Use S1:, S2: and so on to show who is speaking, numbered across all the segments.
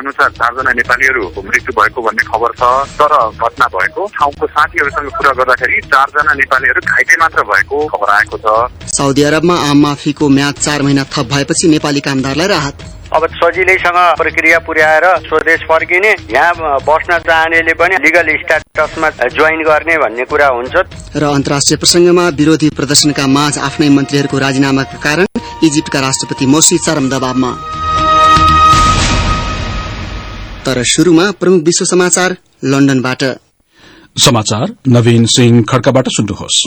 S1: अनुसार चारजना नेपालीहरूको मृत्यु भएको भन्ने खबर छ तर घटना भएको ठाउँको साथीहरूसँग कुरा गर्दाखेरि चारजना नेपालीहरू घाइते मात्र भएको खबर आएको छ।
S2: साउदी अरबमा आम माफीको म्याद चार महिना थप भएपछि नेपाली कामदारलाई राहत।
S3: अब सजिलैसँग प्रक्रिया पुर्याएर स्वदेश फर्किने यहाँ बस्न चाहनेले पनि लिगल स्ट्याटसमा जोइन गर्ने भन्ने कुरा हुन्छ।
S2: र अन्तर्राष्ट्रिय प्रसंगमा विरोधी प्रदर्शनका माझ आफ्नै मन्त्रीहरूको राजीनामाका कारण इजिप्टका राष्ट्रपति मोसी चरम दबावमा। तर शुरूमा प्रमुख विश्व समाचार लन्डनबाट।
S4: समाचार नवीन सिंह खड्काबाट सुन्नुहोस्।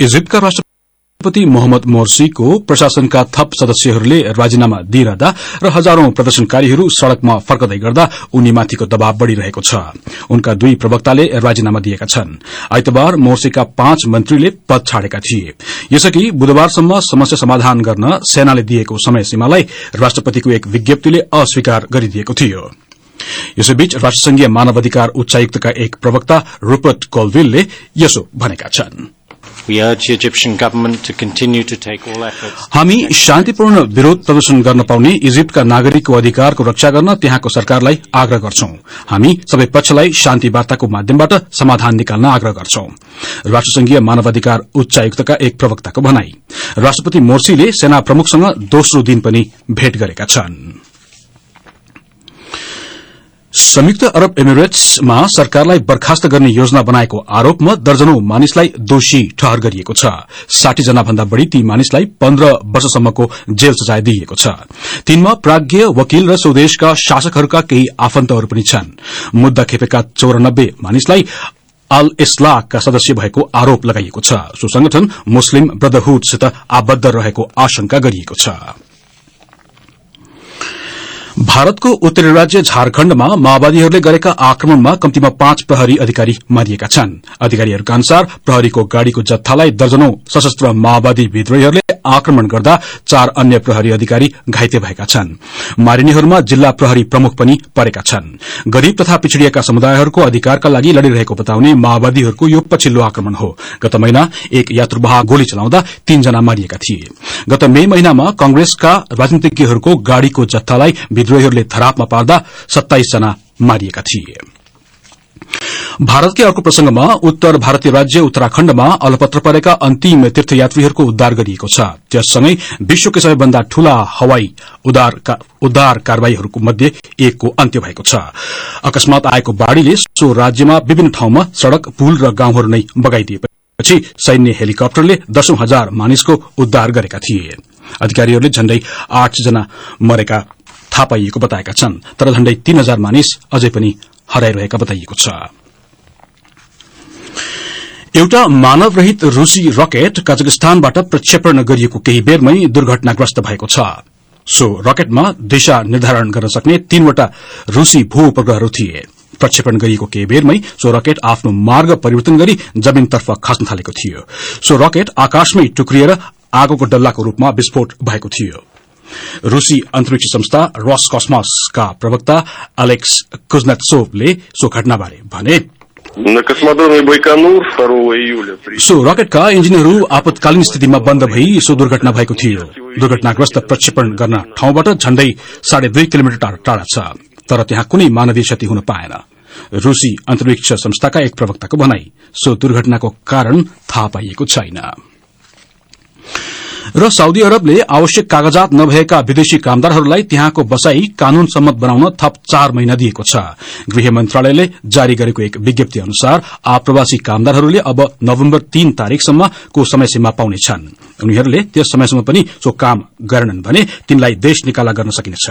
S4: इजिप्टका राष्ट्रपति मोहम्मद मोर्सीको प्रशासनका थप सदस्यहरूले राजीनामा दिइरहँदा र हजारौं प्रदर्शनकारीहरू सड़कमा फर्कदै गर्दा उनीमाथिको दबाव बढ़िरहेको छ। उनका दुई प्रवक्ताले राजीनामा दिएका छन्। आइतबार मोर्सीका पाँच मन्त्रीले पद छाडेका थिए। यसअघि बुधबारसम्म समस्या समाधान गर्न सेनाले दिएको समय सीमालाई राष्ट्रपतिको एक विज्ञप्तिले अस्वीकार गरिदिएको थियो। यसैबीच राष्ट्रसंघीय मानवाधिकार उच्चायुक्तका एक प्रवक्ता रूपर्ट कोलविलले यसो भनेका छन्। हामी शान्तिपूर्ण विरोध प्रदर्शन गर्न पाउने इजिप्टका नागरिकको अधिकारको रक्षा गर्न त्यहाँको सरकारलाई आग्रह गर्छौं। हामी सबै पक्षलाई शान्ति वार्ताको माध्यमबाट समाधान निकाल्न आग्रह गर्छौं। राष्ट्रसंघीय मानवाधिकार उच्चायुक्तका एक प्रवक्ताको भनाई। राष्ट्रपति मोर्सीले सेना प्रमुखसँग दोस्रो दिन पनि भेट गरेका छनृ। संयुक्त अरब एमिरेट्समा सरकारलाई बर्खास्त गर्ने योजना बनाएको आरोपमा दर्जनौं मानिसलाई दोषी ठहर गरिएको छ। साठी जना भन्दा बढ़ी ती मानिसलाई पन्ध्र वर्षसम्मको जेल सजाय दिइएको छ। तिनमा प्राज्ञ वकिल र स्वदेशका शासकहरूका केही आफन्तहरू पनि छन्। मुद्दा खेपेका चौरानब्बे मानिसलाई अल इस्लाका सदस्य भएको आरोप लगाइएको छ। सो संगठन मुस्लिम ब्रदरहुडसित आबद्ध रहेको आशंका गरिएको छ। भारतको उत्तरी राज्य झारखण्डमा माओवादीहरूले गरेका आक्रमणमा कम्तीमा पाँच प्रहरी अधिकारी मारिएका छन्। अधिकारीहरूका अनुसार प्रहरीको गाड़ीको जत्थालाई दर्जनौं सशस्त्र माओवादी विद्रोहीहरूले आक्रमण गर्दा चार अन्य प्रहरी अधिकारी घाइते भएका छन्। मारिनेहरूमा जिल्ला प्रहरी प्रमुख पनि परेका छन्। गरीब तथा पिछड़िएका समुदायहरूको अधिकारका लागि लड़िरहेको बताउने माओवादीहरूको यो पछिल्लो आक्रमण हो। गत महिना एक यात्रुवाहक गोली चलाउँदा तीनजना मारिएका थिए। गत मे महिनामा कंग्रेसका राजनीतिज्ञहरूको गाड़ीको जत्थालाई विद्रोहीहरूले धरापमा पार्दा सत्ताइस जना मारिएका थिए। भारतकै अर्को प्रसंगमा उत्तर भारतीय राज्य उत्तराखण्डमा अलपत्र परेका अन्तिम तीर्थयात्रीहरूको उद्धार गरिएको छ। त्यससँगै विश्वकै सबैभन्दा ठूला हवाई उद्धार कार्यवाहीहरूको मध्ये एकको अन्त्य भएको छ। अकस्मात आएको बाढ़ीले सो राज्यमा विभिन्न ठाउँमा सड़क पुल र गाउँहरू नै बगाइदिएपछि सैन्य हेलिकप्टरले दशौं हजार मानिसको उद्धार गरेका थिए। अधिकारीहरूले झण्डै आठजना मरेका थाहा पाइएको बताएका छन् तर झण्डै तीन हजार मानिस अझै पनि हराइरहेका बताइएको छ। एउटा मानवरहित रूसी रकेट कजाकिस्तानबाट प्रक्षेपण गरिएको केही बेरमै दुर्घटनाग्रस्त भएको छ। सो रकेटमा दिशा निर्धारण गर्न सक्ने तीनवटा रूसी भू उपग्रहहरू थिए। प्रक्षेपण गरिएको केही बेरमै सो रकेट आफ्नो मार्ग परिवर्तन गरी जमीनतर्फ खस्न थालेको थियो। सो रकेट आकाशमै टुक्रिएर आगोको डल्लाको रूपमा विस्फोट भएको थियो। रूसी अन्तरिक्ष संस्था रस कस्मसका प्रवक्ता अलेक्स कुजनत्सोभले सो घटनाबारे भने सो रकेटका इन्जिनहरू आपतकालीन स्थितिमा बन्द भई सो दुर्घटना भएको थियो। दुर्घटनाग्रस्त प्रक्षेपण गर्न ठाउँबाट झण्डै साढे दुई किलोमिटर टाढा छ तर त्यहाँ कुनै मानवीय क्षति हुन पाएन। रूसी अन्तरिक्ष संस्थाका एक प्रवक्ताको भनाई सो दुर्घटनाको कारण थाहा पाइएको छैन। र साउदी अरबले आवश्यक कागजात नभएका विदेशी कामदारहरूलाई त्यहाँको बसाई कानून सम्मत बनाउन थप चार महिना दिएको छ। गृह मन्त्रालयले जारी गरेको एक विज्ञप्ति अनुसार आप्रवासी कामदारहरूले अब नवम्बर तीन तारीकसम्मको समयसीमा पाउनेछन्। उनीहरूले त्यस समयसम्म पनि सो काम गरेनन् भने तिनलाई देश निकाला गर्न सकिनेछ।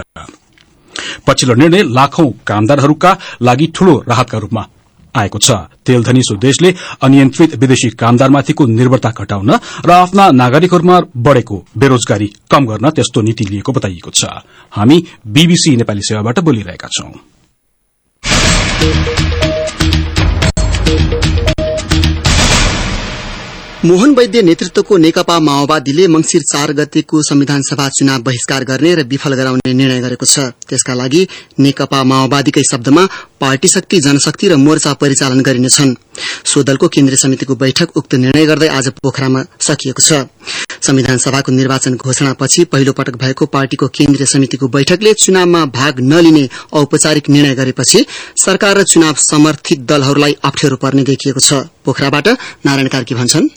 S4: पछिल्लो निर्णय लाखौं कामदारहरूका लागि ठूलो राहतका रूपमा आएको छ। तेलधनी सो देशले अनियन्त्रित विदेशी कामदारमाथिको निर्भरता घटाउन र आफ्ना नागरिकहरूमा बढ़ेको बेरोजगारी कम गर्न त्यस्तो नीति लिएको बताइएको छ। हामी बीबीसी नेपाली सेवाबाट बोलिरहेका छौं।
S2: मोहन वैद्य नेतृत्वको नेकपा माओवादीले मंगिर चार गतेको संविधान सभा चुनाव बहिष्कार गर्ने र विफल गराउने निर्णय गरेको छ। त्यसका लागि नेकपा माओवादीकै शब्दमा पार्टी शक्ति जनशक्ति र मोर्चा परिचालन गरिनेछन् सो दलको केन्द्रीय समितिको बैठक उक्त निर्णय गर्दै आज पोखरामा सकिएको छ। संविधान सभाको निर्वाचन घोषणापछि पहिलो पटक भएको पार्टीको केन्द्रीय समितिको बैठकले चुनावमा भाग नलिने औपचारिक निर्णय गरेपछि सरकार र चुनाव समर्थित दलहरूलाई अप्ठ्यारो पर्ने देखिएको छ। पोखराबाट नारायण कार्की भन्छन्।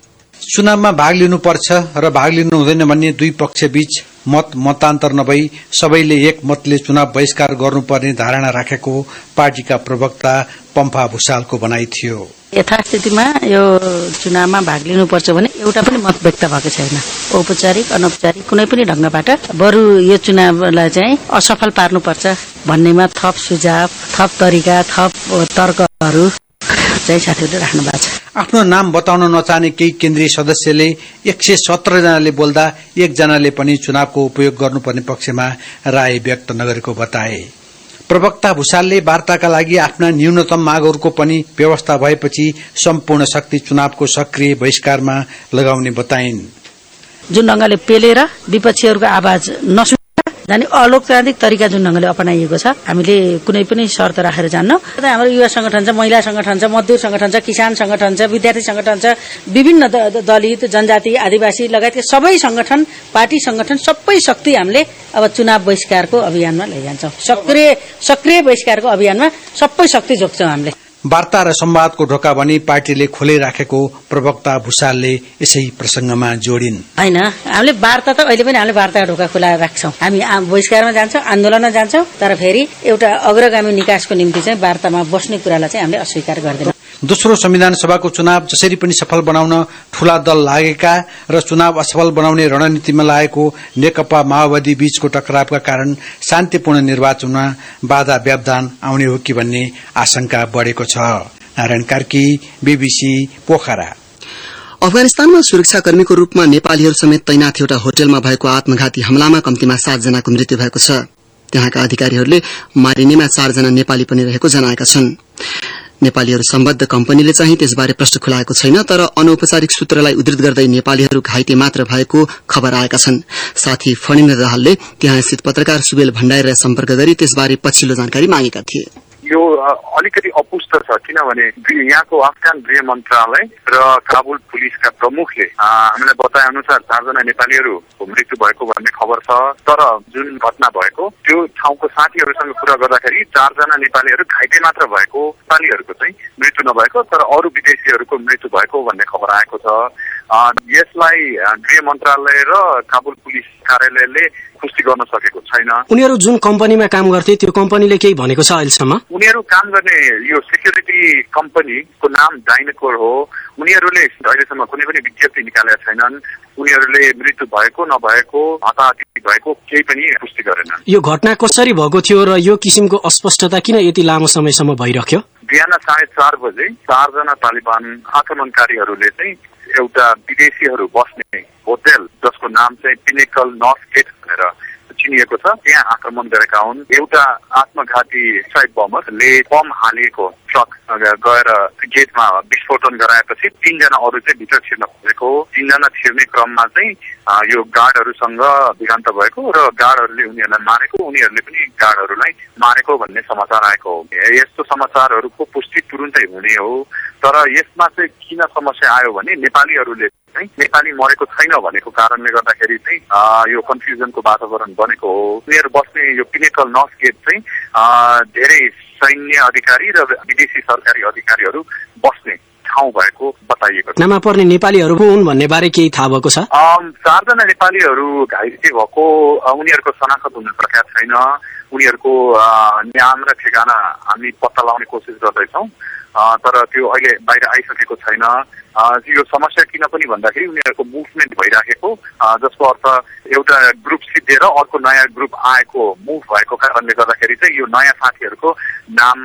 S5: चुनावमा भाग लिनुपर्छ र भाग लिनु हुँदैन भन्ने दुई पक्ष बीच मत मतान्तर नभई सबैले एक मतले चुनाव बहिष्कार गर्नुपर्ने धारणा राखेको पार्टीका प्रवक्ता पम्फा भूषालको भनाइ थियो।
S6: यथास्थितिमा यो चुनावमा भाग लिनुपर्छ भने एउटा पनि मत व्यक्त भएको छैन। औपचारिक अनौपचारिक कुनै पनि ढंगबाट बरु यो चुनावलाई चाहिँ असफल पार्नुपर्छ भन्नेमा थप सुझाव थप तरिका थप तर्कहरू चाहिँ साथीहरूले राख्नु भएको छ।
S5: आफ्नो नाम बताउन नचाहने केही केन्द्रीय सदस्यले एक सय सत्र जनाले बोल्दा एकजनाले पनि चुनावको उपयोग गर्नुपर्ने पक्षमा राय व्यक्त नगरेको बताए। प्रवक्ता भूषालले वार्ताका लागि आफ्ना न्यूनतम मागहरूको पनि व्यवस्था भएपछि सम्पूर्ण शक्ति चुनावको सक्रिय बहिष्कारमा लगाउने बताइन्।
S6: जुन ढंगले पेलेर विपक्षीहरूको आवाज नसु जाने अलोकतान्त्रिक तरिका जुन ढंगले अपनाइएको छ हामीले कुनै पनि शर्त राखेर जान्न। हाम्रो युवा संगठन छ महिला संगठन छ मजदुर संगठन छ किसान संगठन छ विद्यार्थी संगठन छ विभिन्न दलित जनजाति आदिवासी लगायत सबै संगठन पार्टी संगठन सबै शक्ति हामीले अब चुनाव बहिष्कारको अभियानमा लैजान्छौँ। सक्रिय सक्रिय बहिष्कारको अभियानमा सबै शक्ति जोग्छौँ हामीले।
S5: वार्ता र संवादको ढोका भने पार्टीले खोले राखेको प्रवक्ता भूषालले यसै प्रसंगमा जोडिन्।
S6: होइन हामीले वार्ता त अहिले पनि हामीले वार्ता ढोका खुला राख्छौँ। हामी बहिष्कारमा जान्छौँ आन्दोलनमा जान्छौँ तर फेरि एउटा अग्रगामी निकासको निम्ति चाहिँ वार्तामा बस्ने कुरालाई चाहिँ हामीले अस्वीकार गर्दैनौँ।
S5: दोस्रो संविधान सभाको चुनाव जसरी पनि सफल बनाउन ठूला दल लागेका र चुनाव असफल बनाउने रणनीतिमा लागेको नेकपा माओवादी बीचको टकरावका कारण शान्तिपूर्ण निर्वाचनमा बाधा व्यवधान आउने हो कि भन्ने आशंका बढ़ेको छ। नारायण कार्की बीबीसी पोखरा।
S2: अफगानिस्तानमा सुरक्षाकर्मीको रूपमा नेपालीहरू समेत तैनाथ एउटा होटलमा भएको आत्मघाती हमलामा कम्तीमा सातजनाको मृत्यु भएको छ। त्यहाँका अधिकारीहरूले मारिनेमा चारजना नेपाली पनि रहेको जनाएका छन्। नेपालीहरू सम्बद्ध कम्पनीले चाहिँ त्यसबारे प्रश्न खुलाएको छैन तर अनौपचारिक सूत्रलाई उद्धत गर्दै नेपालीहरू घाइते मात्र भएको खबर आएका छन्। साथी फणिन्द्र दाहालले त्यहाँ स्थित पत्रकार सुबेल भण्डारीलाई सम्पर्क गरी त्यसबारे पछिल्लो जानकारी मागेका थिए।
S1: यो अलिकति अपुष्ट छ किनभने यहाँको अफगान गृह मन्त्रालय र काबुल पुलिसका प्रमुखले हामीलाई बताए अनुसार चारजना नेपालीहरूको मृत्यु भएको भन्ने खबर छ। तर जुन घटना भएको त्यो ठाउँको साथीहरूसँग कुरा गर्दाखेरि चारजना नेपालीहरू घाइते मात्र भएको नेपालीहरूको चाहिँ मृत्यु नभएको तर अरू विदेशीहरूको मृत्यु भएको भन्ने खबर आएको छ। यसलाई गृह मन्त्रालय र काबुल पुलिस कार्यालयले पुष्टि गर्न सकेको छैन।
S2: उनीहरू जुन कम्पनीमा काम गर्थे त्यो कम्पनीले केही भनेको छ अहिलेसम्म?
S1: उनीहरू काम गर्ने यो सेक्युरिटी कम्पनीको नाम डाइनकोर हो। उनीहरूले अहिलेसम्म कुनै पनि विज्ञप्ति निकालेका छैनन्। उनीहरूले मृत्यु भएको नभएको हताहती भएको केही पनि पुष्टि गरेनन्।
S2: यो घटना कसरी भएको थियो र यो किसिमको अस्पष्टता किन यति लामो समयसम्म भइरह्यो?
S1: बिहान साढे चार बजे चारजना तालिबान आक्रमणकारीहरूले चाहिँ एउटा विदेशीहरू बस्ने होटेल जसको नाम चाहिँ पिनेकल नर्थ गेट चिनिएको छ। त्यहाँ आक्रमण गरेका हुन्। एउटा आत्मघाती साइड बमरले बम हालिएको ट्रक गएर गेटमा विस्फोटन गराएपछि तीनजना अरू चाहिँ भित्र छिर्न खोजेको तीनजना छिर्ने क्रममा चाहिँ यो गार्डहरूसँग विघान्त भएको र गार्डहरूले उनीहरूलाई मारेको उनीहरूले पनि गार्डहरूलाई मारेको भन्ने समाचार आएको हो। यस्तो समाचारहरूको पुष्टि तुरुन्तै हुने हो। तर यसमा चाहिँ किन समस्या आयो भने नेपालीहरूले चाहिँ नेपाली मरेको छैन भनेको कारणले गर्दाखेरि चाहिँ यो कन्फ्युजनको वातावरण बनेको हो। उनीहरू बस्ने यो पिनेकल नर्थ गेट चाहिँ धेरै सैन्य अधिकारी र विदेशी सरकारी अधिकारीहरू बस्ने ठाउँ भएको बताइएको
S2: छ। नाममा पर्ने नेपालीहरू हुन् भन्ने बारे केही थाहा भएको छ?
S1: चारजना नेपालीहरू घाइते भएको उनीहरूको शनाखत हुन सकेका छैन। उनीहरूको नाम र ठेगाना हामी पत्ता लगाउने कोसिस गर्दैछौँ। तर त्यो अहिले बाहिर आइसकेको छैन। यो समस्या किन पनि भन्दाखेरि उनीहरूको मुभमेन्ट भइराखेको। जसको अर्थ एउटा ग्रुप सिद्धिएर अर्को नयाँ ग्रुप आएको मुभ भएको कारणले गर्दाखेरि चाहिँ यो नयाँ साथीहरूको नाम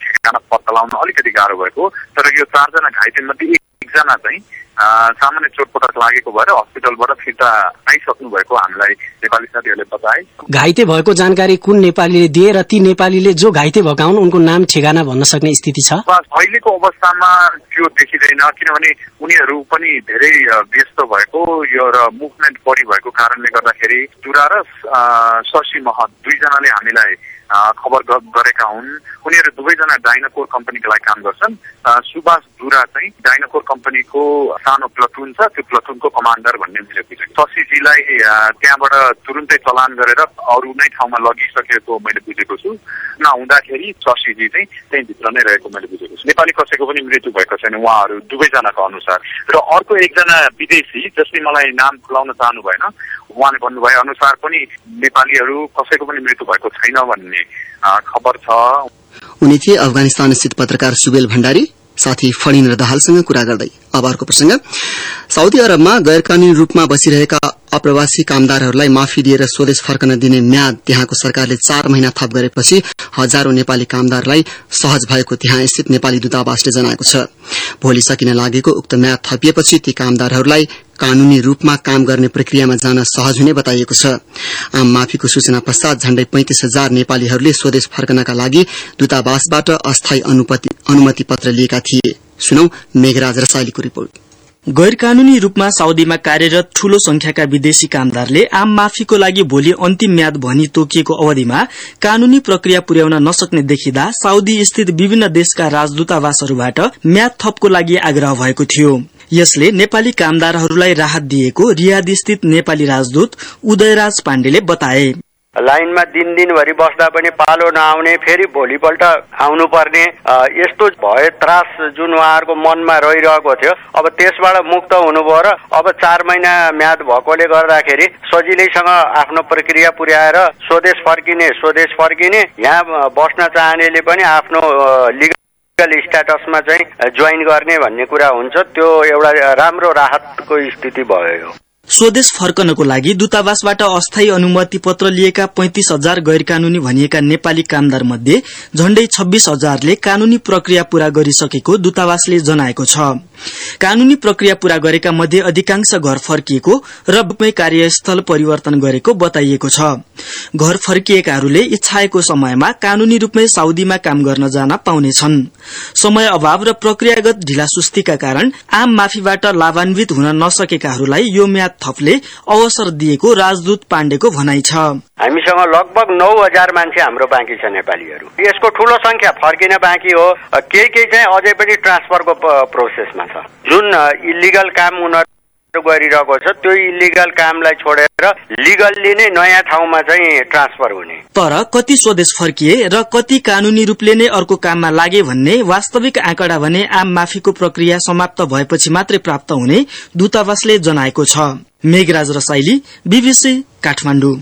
S1: ठेगाना पत्ता लगाउन अलिकति गाह्रो भएको। तर यो चारजना घाइते मध्ये एकजना चाहिँ सामान्य चोटपटक लागेको भएर हस्पिटलबाट फिर्ता आइसक्नु भएको हामीलाई नेपाली साथीहरूले बताए
S2: घाइते भएको जानकारी कुन नेपालीले दिए र ती नेपालीले जो घाइते भएका हुन् उनको नाम ठेगाना भन्न सक्ने स्थिति छ
S1: अहिलेको अवस्थामा त्यो देखिँदैन किनभने उनीहरू पनि धेरै व्यस्त भएको यो र मुभमेन्ट बढी भएको कारणले गर्दाखेरि चुरा र शशी महत दुईजनाले हामीलाई खबर गरेका हुन् उनीहरू दुवैजना डाइनाकोर कम्पनीको लागि काम गर्छन् सुभाष दुरा चाहिँ डाइनाकोर कम्पनीको सानो प्लटुन छ त्यो प्लटुनको कमान्डर भन्ने मैले बुझेको शशीजीलाई त्यहाँबाट तुरुन्तै चलान गरेर अरू नै ठाउँमा लगिसकेको मैले बुझेको छु। नहुँदाखेरि शशीजी चाहिँ त्यहीँभित्र नै रहेको मैले बुझेको छु। नेपाली कसैको पनि मृत्यु भएको छैन उहाँहरू दुवैजनाको अनुसार। र अर्को एकजना विदेशी जसले मलाई नाम खुलाउन चाहनु भएन उहाँले भन्नुभए अनुसार पनि नेपालीहरू कसैको पनि मृत्यु भएको छैन भन्ने खबर छ।
S2: उनी थिए अफगानिस्तान स्थित पत्रकार सुबेल भण्डारी साथी फणिन्द्र दाहालसँग कुरा गर्दै। अब प्रसंग। साउदी अरबमा गैर कानूनी रूपमा बसिरहेका अप्रवासी कामदारहरूलाई माफी दिएर स्वदेश फर्कन दिने म्याद त्यहाँको सरकारले चार महिना थप गरेपछि हजारौं नेपाली कामदारलाई सहज भएको त्यहाँ स्थित नेपाली दूतावासले जनाएको छ। भोलि सकिन लागेको उक्त म्याद थपिएपछि ती कामदारहरूलाई कानूनी रूपमा काम गर्ने प्रक्रियामा जान सहज हुने बताइएको छ। आम माफीको सूचना पश्चात झण्डै पैंतिस हजार नेपालीहरूले स्वदेश फर्कनका लागि दूतावासबाट अस्थायी अनुमति पत्र लिएका थिए।
S7: गैर कानूनी रूपमा साउदीमा कार्यरत ठूलो संख्याका विदेशी कामदारले आम माफीको लागि भोलि अन्तिम म्याद भनी तोकिएको अवधिमा कानूनी प्रक्रिया पुर्याउन नसक्ने देखिँदा साउदी स्थित विभिन्न देशका राजदूतावासहरूबाट म्याद थपको लागि आग्रह भएको थियो। यसले नेपाली कामदारहरूलाई राहत दिएको रियाद स्थित नेपाली राजदूत उदयराज पाण्डेले बताए।
S3: लाइनमा दिन दिनभरि बस्दा पनि पालो नआउने फेरि भोलिपल्ट आउनु पर्ने यस्तो भए त्रास जुन उहाँहरूको मनमा रहिरहेको थियो अब त्यसबाट मुक्त हुनुभयो र अब चार महिना म्याद भएकोले गर्दाखेरि सजिलैसँग आफ्नो प्रक्रिया पुर्याएर स्वदेश फर्किने स्वदेश फर्किने यहाँ बस्न चाहनेले पनि आफ्नो लिगल स्ट्याटसमा चाहिँ जोइन गर्ने भन्ने कुरा हुन्छ त्यो एउटा राम्रो राहतको स्थिति भयो
S7: स्वदेश फर्कनको लागि दूतावासबाट अस्थायी अनुमति पत्र लिएका पैंतिस हजार गैर कानूनी भनिएका नेपाली कामदार मध्ये झण्डै छब्बीस हजारले कानूनी प्रक्रिया पूरा गरिसकेको दूतावासले जनाएको छ। कानूनी प्रक्रिया पूरा गरेका मध्ये अधिकांश घर फर्किएको र कार्यस्थल परिवर्तन गरेको बताइएको छ। घर फर्किएकाहरूले इच्छाएको समयमा कानूनी रूपमै साउदीमा काम गर्न जान पाउनेछन्। समय अभाव र प्रक्रियागत ढिलासुस्तीका कारण आम माफीबाट लाभान्वित हुन नसकेकाहरूलाई यो म्याद थपले अवसर दिएको राजदूत पाण्डेको भनाइ छ।
S3: हामीसँग लगभग नौ हजार मान्छे हाम्रो बाँकी छ नेपालीहरू। यसको ठूलो संख्या फर्किन बाँकी हो। केही केही चाहिँ अझै पनि ट्रान्सफरको प्रोसेसमा छ। जुन इलिगल काम उनीहरू गरिरहेको छ त्यो इलिगल कामलाई छोडेर लिगल्ली नै नयाँ ठाउँमा चाहिँ ट्रान्सफर हुने।
S7: तर कति स्वदेश फर्किए र कति कानूनी रूपले नै अर्को काममा लागे भन्ने वास्तविक आँकडा भने आम माफीको प्रक्रिया समाप्त भएपछि मात्रै प्राप्त हुने दूतावासले जनाएको छ। मेघराज रसाइली बीबीसी काठमाडौँ।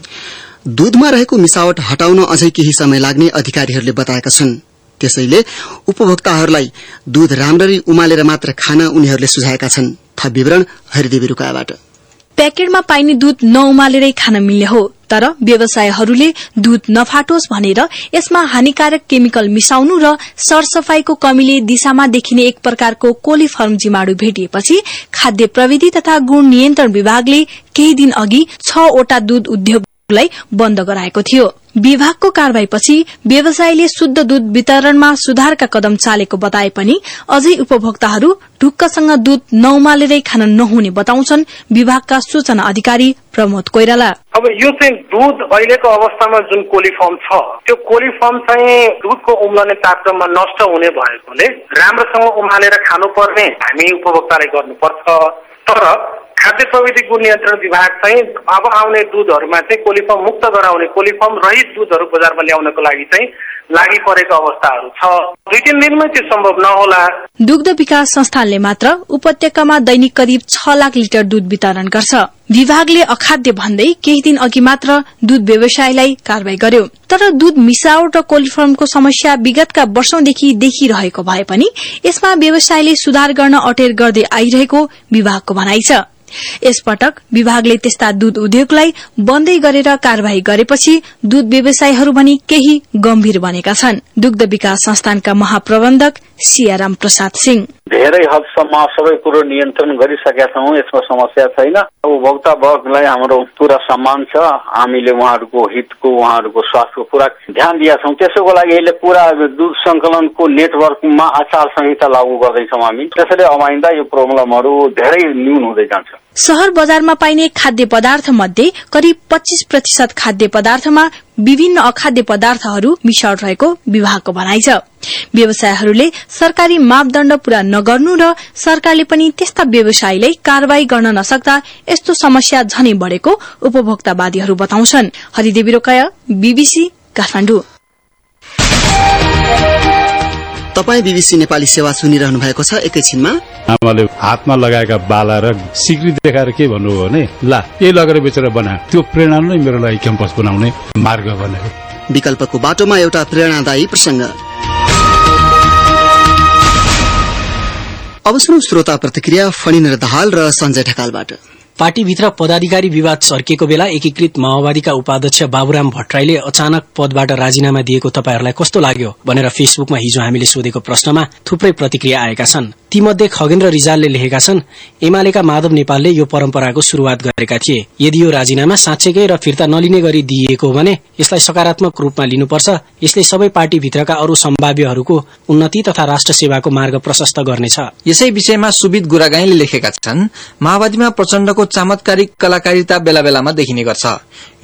S2: दूधमा रहेको मिसावट हटाउन अझै केही समय लाग्ने अधिकारीहरूले बताएका छन्। त्यसैले उपभोक्ताहरूलाई दूध राम्ररी उमालेर मात्र खान उनीहरूले सुझाएका छन्। थप विवरण हरिदेवी रुकाबाट
S8: प्याकेटमा पाइने दूध नउमालेरै खान मिल्ने हो तर व्यवसायहरूले दूध नफाटोस् भनेर यसमा हानिकारक केमिकल मिसाउनु र सरसफाईको कमीले दिशामा देखिने एक प्रकारको कोलिफर्म जीवाणु भेटिएपछि खाद्य प्रविधि तथा गुण नियन्त्रण विभागले केही दिन अघि छवटा दूध उद्योगलाई बन्द गराएको थियो। विभागको कारवाहीपछि व्यवसायीले शुद्ध दूध वितरणमा सुधारका कदम चालेको बताए पनि अझै उपभोक्ताहरू ढुक्कसँग दूध नउमालेरै खान नहुने बताउँछन् विभागका सूचना अधिकारी प्रमोद कोइराला।
S9: अब यो चाहिँ दुध अहिलेको अवस्थामा जुन कोलिफर्म छ त्यो कोलिफर्म चाहिँ दुधको उम्लने तापक्रममा नष्ट हुने भएकोले राम्रोसँग उमालेर खानुपर्ने हामी उपभोक्ताले गर्नुपर्छ। तर खाद्य प्रविधि गुण नियन्त्रण विभाग चाहिँ अब आउने दुधहरूमा चाहिँ कोलिफर्म मुक्त गराउने कोलिफर्म रहित दुधहरू बजारमा ल्याउनको लागि चाहिँ लागि परेको अवस्थाहरू छ। दुई तिन दिनमै त्यो सम्भव नहोला।
S8: दुग्ध विकास संस्थानले मात्र उपत्यकामा दैनिक करिब छ लाख लिटर दूध वितरण गर्छ। विभागले अखाद्य भन्दै केही दिन अघि मात्र दूध व्यवसायलाई कारवाही गर्यो। तर दूध मिसावट र कोलिफर्मको समस्या विगतका वर्षौंदेखि देखिरहेको भए पनि यसमा व्यवसायले सुधार गर्न अटेर गर्दै आइरहेको विभागको भनाइ छ। यसपटक विभागले त्यस्ता दूध उद्योगलाई बन्दै गरेर कार्यवाही गरेपछि दूध व्यवसायीहरू भनी केही गम्भीर बनेका छन्। दुग्ध विकास संस्थानका महाप्रबन्धक सियाराम प्रसाद सिंह।
S10: धेरै हदसम्म सबै कुरो नियन्त्रण गरिसकेका छौँ यसमा समस्या छैन। उपभोक्ता वर्गलाई हाम्रो पुरा सम्मान छ। हामीले उहाँहरूको हितको उहाँहरूको स्वास्थ्यको पुरा ध्यान दिएका छौँ त्यसैको लागि अहिले पुरा दुध सङ्कलनको नेटवर्कमा आचार संहिता लागू गर्दैछौँ हामी। त्यसैले अब आइन्दा यो प्रब्लमहरू धेरै न्यून हुँदै जान्छ।
S8: शहर बजारमा पाइने खाद्य पदार्थ मध्ये करिब पच्चीस प्रतिशत खाद्य पदार्थमा विभिन्न अखाद्य पदार्थहरू मिश्रण रहेको विभागको भनाइ छ। व्यवसायहरूले सरकारी मापदण्ड पूरा नगर्नु र सरकारले पनि त्यस्ता व्यवसायीलाई कार्यवाही गर्न नसक्दा यस्तो समस्या झनै बढ़ेको उपभोक्तावादीहरू बताउँछन्। हरिदेवी रोकाय बीबीसी काठमाडौँ।
S2: तपाई बीबीसी नेपाली सेवा सुनिरहनु भएको छ। एकैछिनमा
S11: आमाले हातमा लगाएका बाला र सिक्री देखाएर के भन्नु हो भने ला यही लगेर बेचेर बना। त्यो प्रेरणा नै मेरो लागि क्याम्पस बनाउने मार्ग बन्यो
S2: विकल्पको बाटोमा एउटा प्रेरणादायी प्रसंग अब सुनौ श्रोता प्रतिक्रिया फणिन्द्र दाहाल र सञ्जय ढकालबाट।
S12: पार्टीभित्र पदाधिकारी विवाद सर्किएको बेला एकीकृत माओवादीका उपाध्यक्ष बाबुराम भट्टराईले अचानक पदबाट राजीनामा दिएको तपाईँहरूलाई कस्तो लाग्यो भनेर फेसबुकमा हिजो हामीले सोधेको प्रश्नमा थुप्रै प्रतिक्रिया आएका छन्। तीमध्ये खगेन्द्र रिजालले लेखेका छन् एमालेका माधव नेपालले यो परम्पराको शुरूआत गरेका थिए। यदि यो राजीनामा साँच्चैकै र फिर्ता नलिने गरी दिइएको हो भने यसलाई सकारात्मक रूपमा लिनुपर्छ। यसले सबै पार्टीभित्रका अरू सम्भाव्यहरूको उन्नति तथा राष्ट्र सेवाको मार्ग प्रशस्त गर्नेछ।
S13: यसै विषयमा सुबित गुरागाईले लेखेका छन् माओवादीमा प्रचण्डको चमत्कारिक कलाकारिता बेला बेलामा देखिने गर्छ।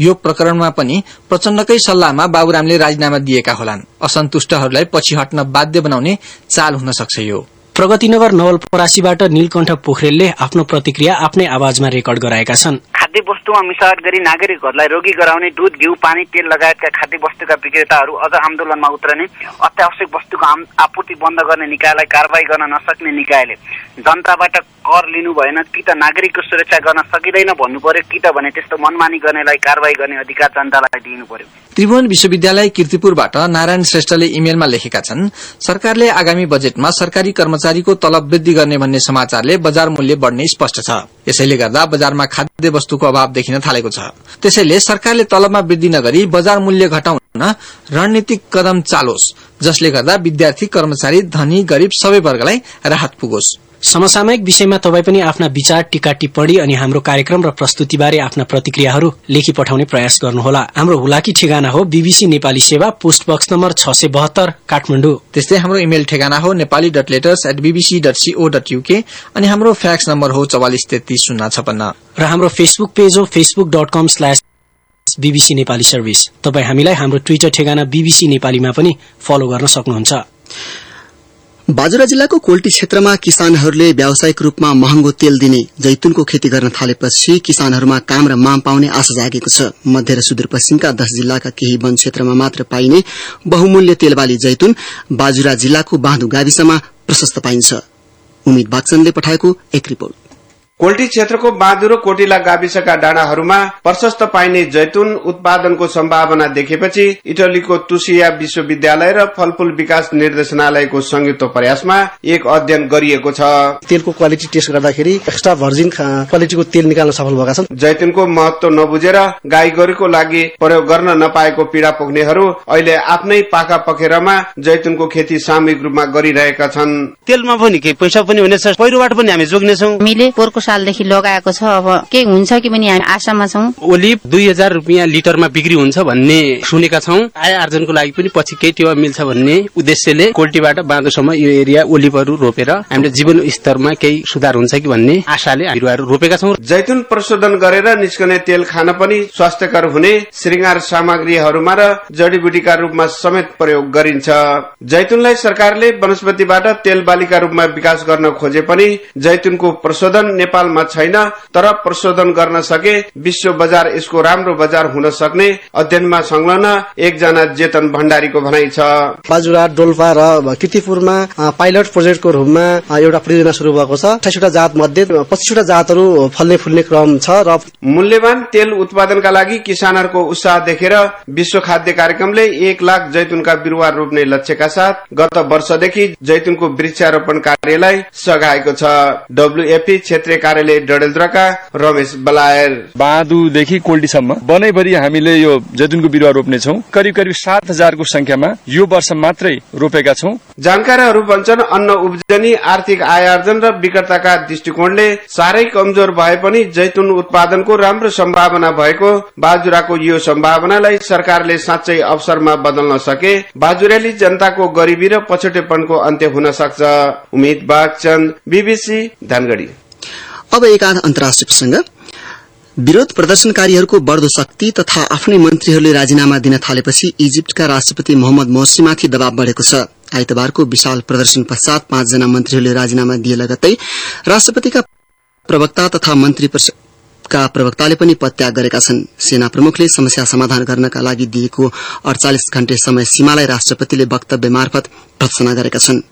S13: यो प्रकरणमा पनि प्रचण्डकै सल्लाहमा बाबुरामले राजीनामा दिएका होलान्। असन्तुष्टहरूलाई पछि हट्न बाध्य बनाउने चाल हुन सक्छ यो।
S12: प्रगतिनगर नवलपरासीबाट नीलकण्ठ पोखरेलले आफ्नो प्रतिक्रिया आफ्नै आवाजमा रेकर्ड गराएका छन्।
S14: खाद्य वस्तुमा मिसावट गरी नागरिकहरूलाई रोगी गराउने दूध घिउ पानी तेल लगायतका खाद्य वस्तुका विक्रेताहरू अझ आन्दोलनमा उत्रने अत्यावश्यक वस्तुको आपूर्ति बन्द गर्ने निकायलाई कारवाही गर्न नसक्ने निकायले जनताबाट कर लिनु भएन कि त नागरिकको सुरक्षा गर्न सकिँदैन भन्नु पर्यो कि त भने त्यस्तो मनमानी गर्नेलाई कारवाही गर्ने अधिकार जनतालाई दिनु पर्यो।
S13: त्रिभुवन विश्वविद्यालय किर्तिपुरबाट नारायण श्रेष्ठले इमेलमा लेखेका छन् सरकारले आगामी बजेटमा सरकारी कर्मचारीको तलब वृद्धि गर्ने भन्ने समाचारले बजार मूल्य बढ़ने स्पष्ट छ। यसैले गर्दा बजारमा खाद्य वस्तुको अभाव देखिन थालेको छ। त्यसैले सरकारले तलबमा वृद्धि नगरी बजार मूल्य घटाउन रणनीतिक कदम चालोस् जसले गर्दा विद्यार्थी कर्मचारी धनी गरीब सबै वर्गलाई राहत पुगोस्।
S12: समसामयिक विषयमा तपाईँ पनि आफ्ना विचार टीका टिप्पणी अनि हाम्रो कार्यक्रम र प्रस्तुतिबारे आफ्ना प्रतिक्रियाहरू लेखी पठाउने प्रयास गर्नुहोला। हाम्रो हुलाकी ठेगाना हो बीबीसी नेपाली सेवा पोस्ट बक्स नम्बर छ सय बहत्तर काठमाडौँ।
S13: त्यस्तै हाम्रो इमेल ठेगाना हो Nepali dot letters at BBC dot C O dot UK अनि हाम्रो फ्याक्स नम्बर हो चौवालिस तेत्तिस शून्य छपन्न।
S12: र हाम्रो फेसबुक पेज हो Facebook dot com slash BBC Nepali service तपाईँ हामीलाई हाम्रो ट्विटर ठेगाना बीबीसी नेपालीमा पनि फलो गर्न सक्नुहुन्छ।
S2: बाजुरा जिल्लाको कोल्टी क्षेत्रमा किसानहरूले व्यावसायिक रूपमा महँगो तेल दिने जैतुनको खेती गर्न थालेपछि किसानहरूमा काम र माम पाउने आशा जागेको छ। मध्य र सुदूरपश्चिमका दश जिल्लाका केही वन क्षेत्रमा मात्र पाइने बहुमूल्य तेलबाली जैतुन बाजुरा जिल्लाको बाँधु गाविसमा प्रशस्त पाइन्छ। उम्मेद बाक्सनले पठाएको एक रिपोर्ट।
S15: कोल्टी क्षेत्रको बाँदुरो कोटिला गाविसका डाँडाहरूमा प्रशस्त पाइने जैतुन उत्पादनको सम्भावना देखेपछि इटलीको तुसिया विश्वविद्यालय र फलफूल विकास निर्देशनालयको संयुक्त प्रयासमा एक अध्ययन गरिएको छ।
S16: तेलको क्वालिटी टेस्ट गर्दाखेरि एक्स्ट्रा भर्जिन क्वालिटीको तेल निकाल्न सफल भएका छन्।
S15: जैतुनको महत्व नबुझेर गाई गोरुको लागि प्रयोग गर्न नपाएको पीड़ा पुग्नेहरू अहिले आफ्नै पाखा पखेरमा जैतुनको खेती सामूहिक रूपमा गरिरहेका छन्।
S17: तेलमा पनि केही पैसा पनि हुनेछ पहिरोबाट पनि हामी जोग्नेछौँ।
S18: सालदेखि लगाएको छ। अब के हुन्छ कि पनि हामी आशामा छौँ।
S17: ओलिभ दुई हजार रुपियाँ लिटरमा बिक्री हुन्छ भन्ने सुनेका छौँ। आय आर्जनको लागि पनि पछि केही टेवा मिल्छ भन्ने उद्देश्यले कोल्टीबाट बाँधोसम्म यो एरिया ओलिभहरू रोपेर हामीले जीवन स्तरमा केही सुधार हुन्छ कि भन्ने आशाले बिरुवाहरू रोपेका छौँ।
S15: जैतुन प्रशोधन गरेर निस्कने तेल खान पनि स्वास्थ्यकर हुने श्रृंगार सामग्रीहरूमा र जडीबुटीका रूपमा समेत प्रयोग गरिन्छ। जैतुनलाई सरकारले वनस्पतिबाट तेल बालीका रूपमा विकास गर्न खोजे पनि जैतुनको प्रशोधन नेपालमा छैन तर प्रशोधन गर्न सके विश्व बजार यसको राम्रो बजार हुन सक्ने अध्ययनमा संलग्न एकजना जेतन भण्डारीको भनाइ छ।
S16: बाजुरा डोल्पा र किर्तिपुरमा पाइलट प्रोजेक्टको रूपमा एउटा परियोजना शुरू भएको छ। अठाइसवटा जात मध्ये पच्चिसवटा जातहरू फल्ने फुल्ने क्रम छ र
S15: मूल्यवान तेल उत्पादनका लागि किसानहरूको उत्साह देखेर विश्व खाद्य कार्यक्रमले एक लाख जैतुनका बिरुवा रोप्ने लक्ष्यका साथ गत वर्षदेखि जैतुनको वृक्षारोपण कार्यलाई सघाएको छ। डब्ल्यूएफपी क्षेत्रीय कार्यालय डडेलद्राका रमेश बलायर
S19: बाँधुदेखि कोल्टीसम्म बनैभरि हामीले यो जैतुनको बिरुवा रोप्ने छौँ। करिब करिब सात हजारको संख्यामा यो वर्ष मात्रै रोपेका छौँ।
S15: जानकारहरू भन्छन् अन्न उब्जनी आर्थिक आय आर्जन र विकटताका दृष्टिकोणले साह्रै कमजोर भए पनि जैतुन उत्पादनको राम्रो सम्भावना भएको बाजुराको यो सम्भावनालाई सरकारले साँच्चै अवसरमा बदल्न सके। बाजुराली जनताको गरिबी र पछौटेपनको अन्त्य हुन सक्छ। उम्मेद बागचन्द बीबीसी धनगढ़ी।
S2: अब एकाध अन्तर्राष्ट्रिय प्रसंग। विरोध प्रदर्शनकारीहरूको बढ़दो शक्ति तथा आफ्नै मन्त्रीहरूले राजीनामा दिन थालेपछि इजिप्टका राष्ट्रपति मोहम्मद मोर्सीमाथि दबाव बढ़ेको छ। आइतबारको विशाल प्रदर्शन पश्चात पाँचजना मन्त्रीहरूले राजीनामा दिए लगत्तै राष्ट्रपतिका प्रवक्ता तथा मन्त्री का प्रवक्ताले पनि पदत्याग गरेका छन्। सेना प्रमुखले समस्या समाधान गर्नका लागि दिएको अड़चालिस घण्टे समय सीमालाई राष्ट्रपतिले वक्तव्य मार्फत भर्त्सना गरेका छन्।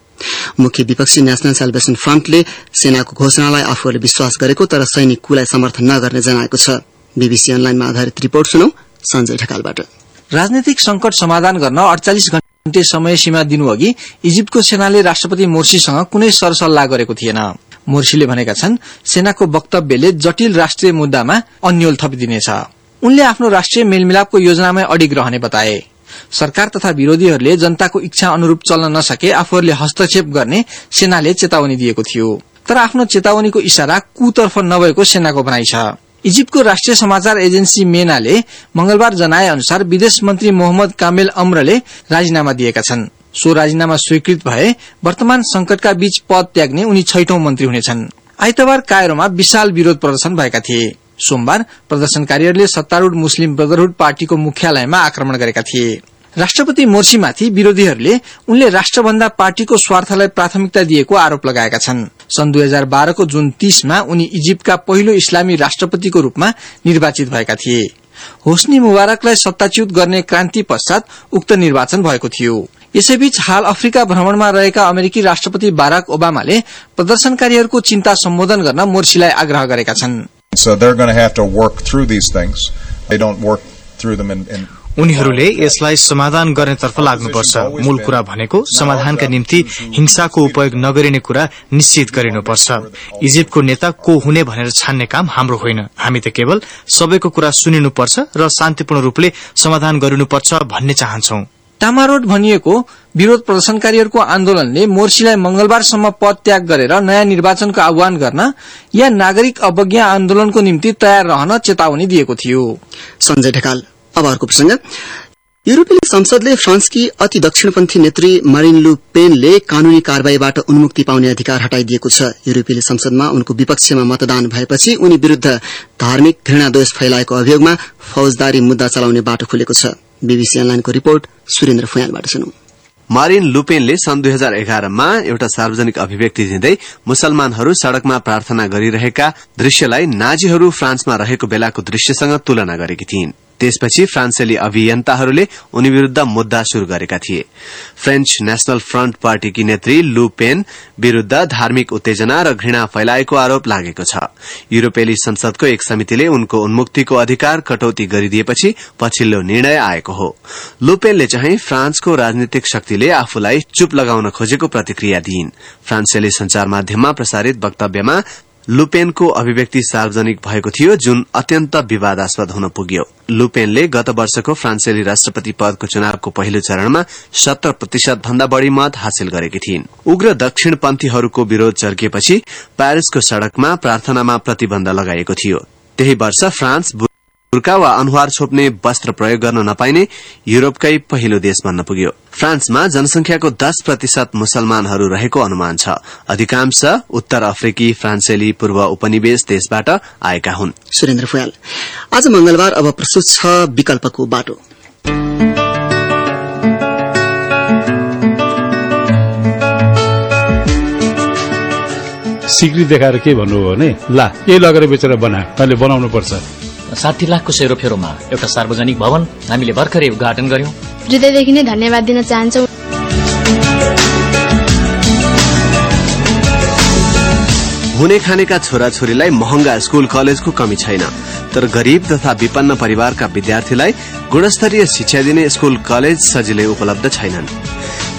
S2: मुख्य विपक्षी नेशनल सेलिब्रेशन फ्रन्टले सेनाको घोषणालाई आफूहरूले विश्वास गरेको तर सैनिक कुलाई समर्थन नगर्ने जनाएको छ। बीबीसी अनलाइनमा आधारित रिपोर्ट सुनौ संजय ढकालबाट।
S13: राजनैतिक संकट समाधान गर्न अड़चालिस घण्टे समय सीमा दिनुअघि इजिप्टको सेनाले राष्ट्रपति मोर्सीसँग कुनै सरसल्लाह गरेको थिएन। मोर्सीले भनेका छन् सेनाको वक्तव्यले जटिल राष्ट्रिय मुद्दामा अन्यल थपिदिनेछ। उनले आफ्नो राष्ट्रिय मेलमिलापको योजनामै अडिग रहने बताए। सरकार तथा विरोधीहरूले जनताको इच्छा अनुरूप चल्न नसके आफूहरूले हस्तक्षेप गर्ने सेनाले चेतावनी दिएको थियो। तर आफ्नो चेतावनीको इशारा कुतर्फ नभएको सेनाको भनाइ छ। इजिप्टको राष्ट्रिय समाचार एजेन्सी मेनाले मंगलबार जनाए अनुसार विदेश मन्त्री मोहम्मद कामेल अम्रले राजीनामा दिएका छन्। सो राजीनामा स्वीकृत भए वर्तमान संकटका बीच पद त्याग्ने उनी छैटौं मन्त्री हुनेछन्। आइतबार कायरोमा विशाल विरोध प्रदर्शन भएका थिए। सोमबार प्रदर्शनकारीहरूले सत्तारूढ़ मुस्लिम ब्रदरहुड पार्टीको मुख्यालयमा आक्रमण गरेका थिए। राष्ट्रपति मोर्सीमाथि विरोधीहरूले उनले राष्ट्रभन्दा पार्टीको स्वार्थलाई प्राथमिकता दिएको आरोप लगाएका छन्। सन् दुई हजार बाह्रको जुन तीसमा उनी इजिप्टका पहिलो इस्लामी राष्ट्रपतिको रूपमा निर्वाचित भएका थिए। होस्नी मुबारकलाई सत्ताच्युत गर्ने क्रान्ति पश्चात उक्त निर्वाचन भएको थियो। यसैबीच हाल अफ्रिका भ्रमणमा रहेका अमेरिकी राष्ट्रपति बाराक ओबामाले प्रदर्शनकारीहरूको चिन्ता सम्बोधन गर्न मोर्सीलाई आग्रह गरेका छन्।
S20: So they're going to have to work through these things. They don't work through them in, in
S21: उनीहरूले यसलाई समाधान गर्नेतर्फ लाग्नुपर्छ। मूल कुरा भनेको समाधानका निम्ति हिंसाको उपयोग नगरिने कुरा निश्चित गरिनुपर्छ। इजिप्टको नेता को हुने भनेर छान्ने काम हाम्रो होइन। हामी त केवल सबैको कुरा सुनिनुपर्छ र शान्तिपूर्ण रूपले समाधान गरिनुपर्छ भन्ने चाहन्छौ।
S13: तामारोड भनिएको विरोध प्रदर्शनकारीहरूको आन्दोलनले मोर्सीलाई मंगलबारसम्म पद त्याग गरेर नयाँ निर्वाचनको आह्वान गर्न या नागरिक अवज्ञा आन्दोलनको निम्ति तयार रहन चेतावनी दिएको थियो।
S2: युरोपेली संसदले फ्रान्सकी अति दक्षिणपन्थी नेत्री मरिन लु पेनले कानूनी कार्यवाहीबाट उन्मुक्ति पाउने अधिकार हटाइदिएको छ। युरोपेली संसदमा उनको विपक्षमा मतदान भएपछि उनी विरूद्ध धार्मिक घृणाद्वेष फैलाएको अभियोगमा फौजदारी मुद्दा चलाउने बाटो खुलेको छ। बीबीसी अनलाइनको रिपोर्ट सुरेन्द्र फुयालबाट
S22: मारिन लुपेनले सन् दुई हजार एघारमा एउटा सार्वजनिक अभिव्यक्ति दिँदै मुसलमानहरू सड़कमा प्रार्थना गरिरहेका दृश्यलाई नाजीहरू फ्रान्समा रहेको बेलाको दृश्यसँग तुलना गरेकी थिइन्। त्यसपछि फ्रान्सेली अभियन्ताहरूले उनी विरूद्ध मुद्दा शुरू गरेका थिए। फ्रेन्च नेशनल फ्रन्ट पार्टीकी नेत्री लु पेन विरूद्ध धार्मिक उत्तेजना र घृणा फैलाएको आरोप लागेको छ। युरोपेली संसदको एक समितिले उनको उन्मुक्तिको अधिकार कटौती गरिदिएपछि पछिल्लो निर्णय आएको हो। लुपेनले चाहिँ फ्रान्सको राजनीतिक शक्तिले आफूलाई चुप लगाउन खोजेको प्रतिक्रिया दिइन्। फ्रान्सेली संचार माध्यममा प्रसारित वक्तव्यमा लुपेनको अभिव्यक्ति सार्वजनिक भएको थियो जुन अत्यन्त विवादास्पद हुन पुग्यो। लुपेनले गत वर्षको फ्रान्सेली राष्ट्रपति पदको चुनावको पहिलो चरणमा सत्तर प्रतिशत भन्दा बढ़ी मत हासिल गरेकी थिइन्। उग्र दक्षिणपन्थीहरूको विरोध चर्किएपछि प्यारिसको सड़कमा प्रार्थनामा प्रतिबन्ध लगाइएको थियो। त्यही वर्ष फ्रान्स बुर्का वा अनुहार छोप्ने वस्त्र प्रयोग गर्न नपाइने युरोपकै पहिलो देश बन्न पुग्यो। फ्रान्समा जनसंख्याको दस प्रतिशत मुसलमानहरू रहेको अनुमान छ। अधिकांश उत्तर अफ्रिकी फ्रान्सेली पूर्व उपनिवेश देशबाट आएका हुन्।
S2: सुरेन्द्र फुयाल आज मंगलबार अब प्रस्तुत छ विकल्पको बाटो।
S11: सिक्री देखाएर के भन्नुभयो भने ला यही लगेर बेचेर बना तैँले बनाउनु पर्छ
S23: साठी लाखको सेरोफेरोमा एउटा सार्वजनिक भवन हामीले भर्खरै उद्घाटन गर्यौं।
S24: हृदयदेखि नै धन्यवाद दिन चाहन्छौ।
S22: हुने खानेका छोराछोरीलाई महँगा स्कूल कलेजको कमी छैन। तर गरीब तथा विपन्न परिवारका विद्यार्थीलाई गुणस्तरीय शिक्षा दिने स्कूल कलेज सजिलै उपलब्ध छैनन्।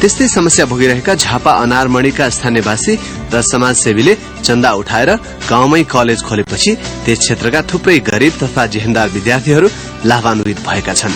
S22: त्यस्तै समस्या भोगिरहेका झापा अनारमणिका स्थानीयवासी र समाजसेवीले चन्दा उठाएर गाउँमै कलेज खोलेपछि त्यस क्षेत्रका थुप्रै गरीब तथा जेहेन्दार विद्यार्थीहरू लाभान्वित भएका छन्।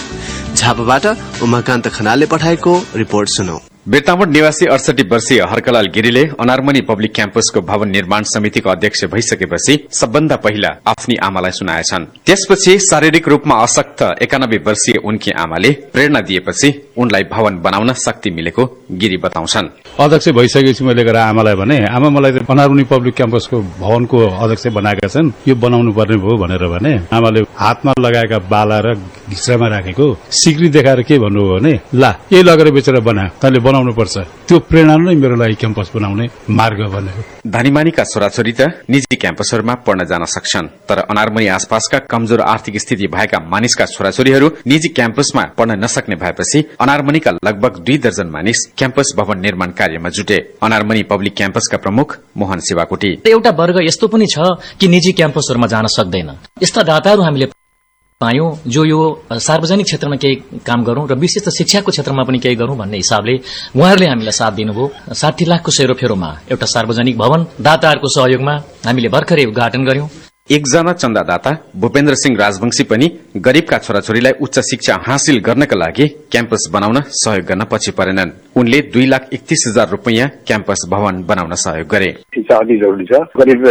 S22: झापाबाट उमाकान्त खनालले पठाएको रिपोर्ट सुनौ।
S25: बेतामोट निवासी अडसठी वर्षीय हर्कलाल गिरीले अनारमणि पब्लिक क्याम्पसको भवन निर्माण समितिको अध्यक्ष भइसकेपछि सबभन्दा पहिला आफ्नी आमालाई सुनाएछन्। त्यसपछि शारीरिक रूपमा अशक्त एकानब्बे वर्षीय उनकी आमाले प्रेरणा दिएपछि उनलाई भवन बनाउन शक्ति मिलेको गिरी बताउँछन्।
S11: अध्यक्ष भइसकेपछि मैले गएर आमालाई भने आमा मलाई त अनारुनी पब्लिक क्याम्पसको भवनको अध्यक्ष बनाएका छन्। यो बनाउनु पर्ने भयो भनेर भने आमाले हातमा लगाएका बाला र घिच्रामा राखेको सिक्री देखाएर के भन्नुभयो भने ला यही लगेर बेचेर बना। तैँले बनाउनु पर्छ त्यो प्रेरणा नै मेरो लागि क्याम्पस बनाउने मार्ग भनेको।
S25: धनीमानीका छोराछोरी त निजी क्याम्पसहरूमा पढ्न जान सक्छन् तर अनारमणि आसपासका कमजोर आर्थिक स्थिति भएका मानिसका छोराछोरीहरू निजी क्याम्पसमा पढ्न नसक्ने भएपछि अनारमणिका लगभग दुई दर्जन मानिस क्याम्पस भवन निर्माण कार्यमा जुटे। अनारमणि पब्लिक क्याम्पसका प्रमुख मोहन शिवाकोटी
S23: एउटा वर्ग यस्तो पनि छ कि निजी क्याम्पसहरूमा जान सक्दैन। यस्ता दाताहरू हामीले पायौं जो यो सार्वजनिक क्षेत्रमा केही काम गरौं र विशेष त शिक्षाको क्षेत्रमा पनि केही गरौं भन्ने हिसाबले उहाँहरूले हामीलाई साथ दिनुभयो। साठी लाखको सेरोफेरोमा एउटा सार्वजनिक भवन दाताहरूको सहयोगमा हामीले भर्खरै उद्घाटन गर्यौं
S25: एकजना चन्दादाता भूपेन्द्र सिंह राजवंशी पनि गरीबका छोराछोरीलाई उच्च शिक्षा हासिल गर्नका लागि क्याम्पस बनाउन सहयोग गर्न पछि परेनन्। उनले दुई लाख एकतीस हजार रूपियाँ क्याम्पस भवन बनाउन सहयोग गरे।
S26: शिक्षा अति जरुरी छ। गरिब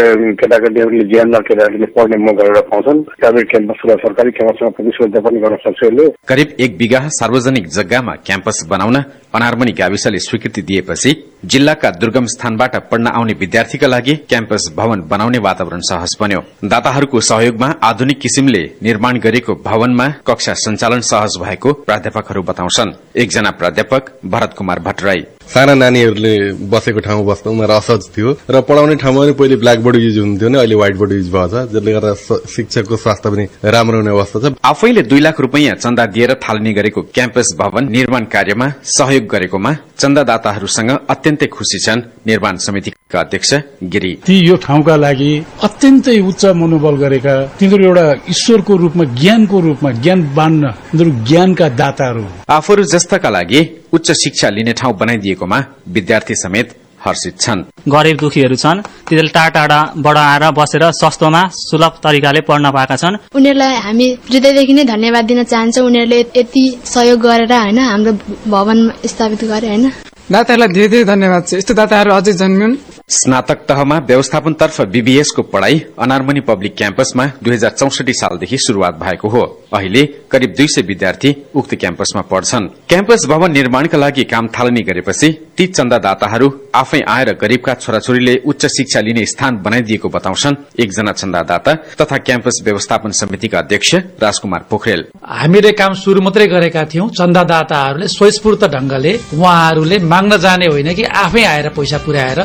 S26: केटाकेटीहरूले जीवनदार केटाकेटीले पढ्ने मौकाहरू पाउँछन्। प्राइभेट क्याम्पस र सरकारी क्याम्पसमा प्रतिस्पर्धा पनि गर्न सक्छ यसले।
S25: करिब एक बिघा सार्वजनिक जग्गामा क्याम्पस बनाउन अनारमणि गाविसले स्वीकृति दिएपछि जिल्लाका दुर्गम स्थानबाट पढ्न आउने विद्यार्थीका लागि क्याम्पस भवन बनाउने वातावरण सहज बन्यो। दाताहरूको सहयोगमा आधुनिक किसिमले निर्माण गरिएको भवनमा कक्षा सञ्चालन सहज भएको प्राध्यापकहरू बताउँछन्। एकजना प्राध्यापक भरत कुमार बार भटराई
S27: साना नानीहरूले बसेको ठाउँ बस्न उनीहरू असहज थियो। र पढाउने ठाउँमा पनि पहिले ब्ल्याक बोर्ड युज हुन्थ्यो भने अहिले व्हाइट बोर्ड युज भएको छ जसले गर्दा शिक्षकको स्वास्थ्य पनि राम्रो हुने अवस्था छ।
S25: आफैले दुई लाख रूपियाँ चन्दा दिएर थालनी गरेको क्याम्पस भवन निर्माण कार्यमा सहयोग गरेकोमा चन्दादाताहरूसँग अत्यन्तै खुशी छन् निर्माण समितिका अध्यक्ष गिरी।
S11: ती यो ठाउँका लागि अत्यन्तै उच्च मनोबल गरेका तिनीहरू एउटा ईश्वरको रूपमा ज्ञानको रूपमा ज्ञान बाँड्न तिनीहरू ज्ञानका दाताहरू।
S25: आफूहरू जस्ताका लागि उच्च शिक्षा लिने ठाउँ बनाइदिएकोमा विद्यार्थी समेत हर्षित छन्।
S28: गरिब दुखीहरू छन्। तिनीहरूले टाढा टाढाबाट आएर बसेर सस्तोमा सुलभ तरिकाले पढ्न पाएका छन्।
S24: उनीहरूलाई हामी हृदयदेखि नै धन्यवाद दिन चाहन्छौँ। उनीहरूले यति सहयोग गरेर होइन हाम्रो भवन स्थापित गरे होइन।
S29: दाताहरूलाई धेरै धेरै धन्यवाद छ। यस्तो दाताहरू अझै जन्मिन्
S25: स्नातक तहमा व्यवस्थापनतर्फ बीबीएसको पढ़ाई अनारमणि पब्लिक क्याम्पसमा दुई हजार चौसठी सालदेखि शुरूआत भएको हो। अहिले करिब दुई सय विद्यार्थी उक्त क्याम्पसमा पढ्छन्। क्याम्पस भवन निर्माणका लागि काम थालनी गरेपछि ती चन्दादाताहरू आफै आएर गरीबका छोराछोरीले उच्च शिक्षा लिने स्थान बनाइदिएको बताउँछन् एकजना चन्दादाता तथा क्याम्पस व्यवस्थापन समितिका अध्यक्ष राजकुमार पोखरेल।
S30: हामीले काम शुरू मात्रै गरेका थियौं। चन्दादाताहरूले स्वस्फूर्त ढंगले उहाँहरूले माग्न जाने होइन कि आफै आएर पैसा पुर्याएर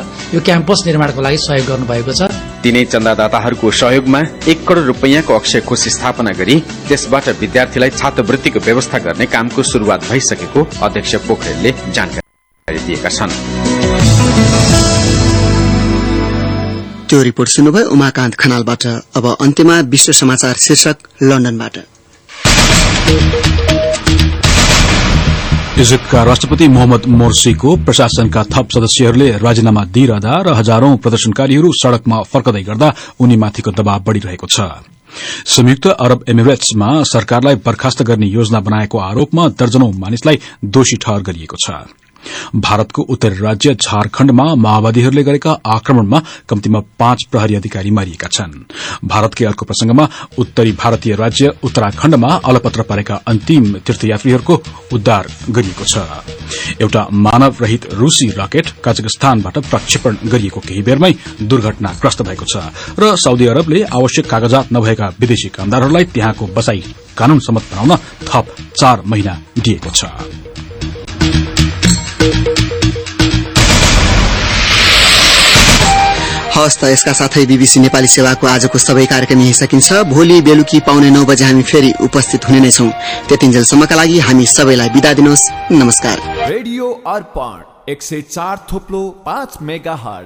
S30: क्याम्पस निर्माणको लागि सहयोग गर्नुभएको छ।
S25: तीनै चन्दादाताहरूको सहयोगमा एक करोड़ रूपियाँको अक्षय कोष स्थापना गरी त्यसबाट विद्यार्थीलाई छात्रवृत्तिको व्यवस्था गर्ने कामको शुरूआत भइसकेको अध्यक्ष पोखरेलले जानकारी दिएका छन्।
S2: त्यो रिपोर्ट सुन्नुभयो उमाकान्त खनालबाट। अब अन्त्यमा विश्व समाचार शीर्षक लन्डनबाट।
S31: इजिप्टका राष्ट्रपति मोहम्मद मोर्सीको प्रशासनका थप सदस्यहरूले राजीनामा दिइरहँदा र हजारौं प्रदर्शनकारीहरू सड़कमा फर्कदै गर्दा उनीमाथिको दबाव बढ़िरहेको छ। संयुक्त अरब एमिरेट्समा सरकारलाई बर्खास्त गर्ने योजना बनाएको आरोपमा दर्जनौं मानिसलाई दोषी ठहर गरिएको छ। भारतको उत्तरी राज्य झारखण्डमा माओवादीहरूले गरेका आक्रमणमा कम्तीमा पाँच प्रहरी अधिकारी मारिएका छन्। भारतकै अर्को प्रसंगमा उत्तरी भारतीय राज्य उत्तराखण्डमा अलपत्र परेका अन्तिम तीर्थयात्रीहरूको उद्धार गरिएको छ। एउटा मानव रहित रूसी रकेट कजाकिस्तानबाट प्रक्षेपण गरिएको केही बेरमै दुर्घटनाग्रस्त भएको छ र साउदी अरबले आवश्यक कागजात नभएका विदेशी कामदारहरूलाई त्यहाँको बसाई कानून सम्मत बनाउन थप चार महिना दिएको छ।
S2: हस् त यसका साथै बीबीसी नेपाली सेवाको आजको सबै कार्यक्रम यही सकिन्छ। भोलि बेलुकी पाउने नौ बजे हामी फेरि उपस्थित हुने नै छौं। त्यतिन्जेलसम्मका लागि हामी सबैलाई विदा दिनुहोस् नमस्कार।
S32: रेडियो अर्पण एक सय चार थोप्लो पाँच मेगा हल